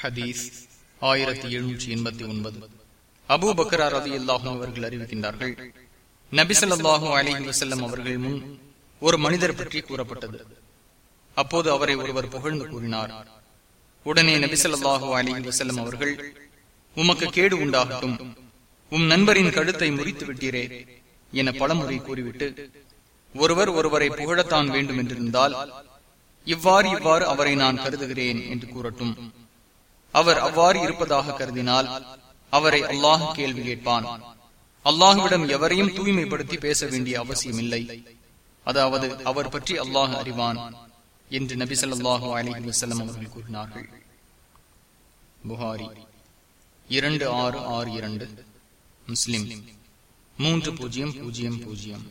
ஹதீஸ் ஆயிரத்தி எழுநூற்றி எண்பத்தி ஒன்பது. அபு பக்ரா ரவி அல்லாஹும் அவர்கள் அறிவிக்கின்றார்கள் நபிசல்லாஹும் அலிஹி வசல்லம் அவர்கள் முன் ஒரு மனிதர் பற்றி கூறப்பட்டது. அப்போது அவரை ஒருவர் புகழ்ந்து கூறினார். உடனே நபிசல்லாஹு அலிஹி வசல்லம் அவர்கள் உமக்கு கேடு உண்டாகட்டும். உம் நண்பரின் கழுத்தை முறித்து விட்டீரே என பலமுறை கூறிவிட்டு ஒருவர் ஒருவரை புகழத்தான் வேண்டும் என்றிருந்தால் இவ்வாறு இவ்வாறு அவரை நான் கருதுகிறேன் என்று கூறட்டும். அவர் அவ்வாறு இருப்பதாக கருதினால் அவரை அல்லாஹ் கேள்வி கேட்பான். அல்லாஹுவிடம் எவரையும் தூய்மைப்படுத்தி பேச வேண்டிய அவசியம் இல்லை அதாவது அவர் பற்றி அல்லாஹ் அறிவான் என்று நபி சொல்லாஹு அலி வசலம் அவர்கள் கூறினார்கள். புகாரி இரண்டு ஆறு ஆறு இரண்டு முஸ்லிம் மூன்று பூஜ்ஜியம் பூஜ்ஜியம் பூஜ்ஜியம்.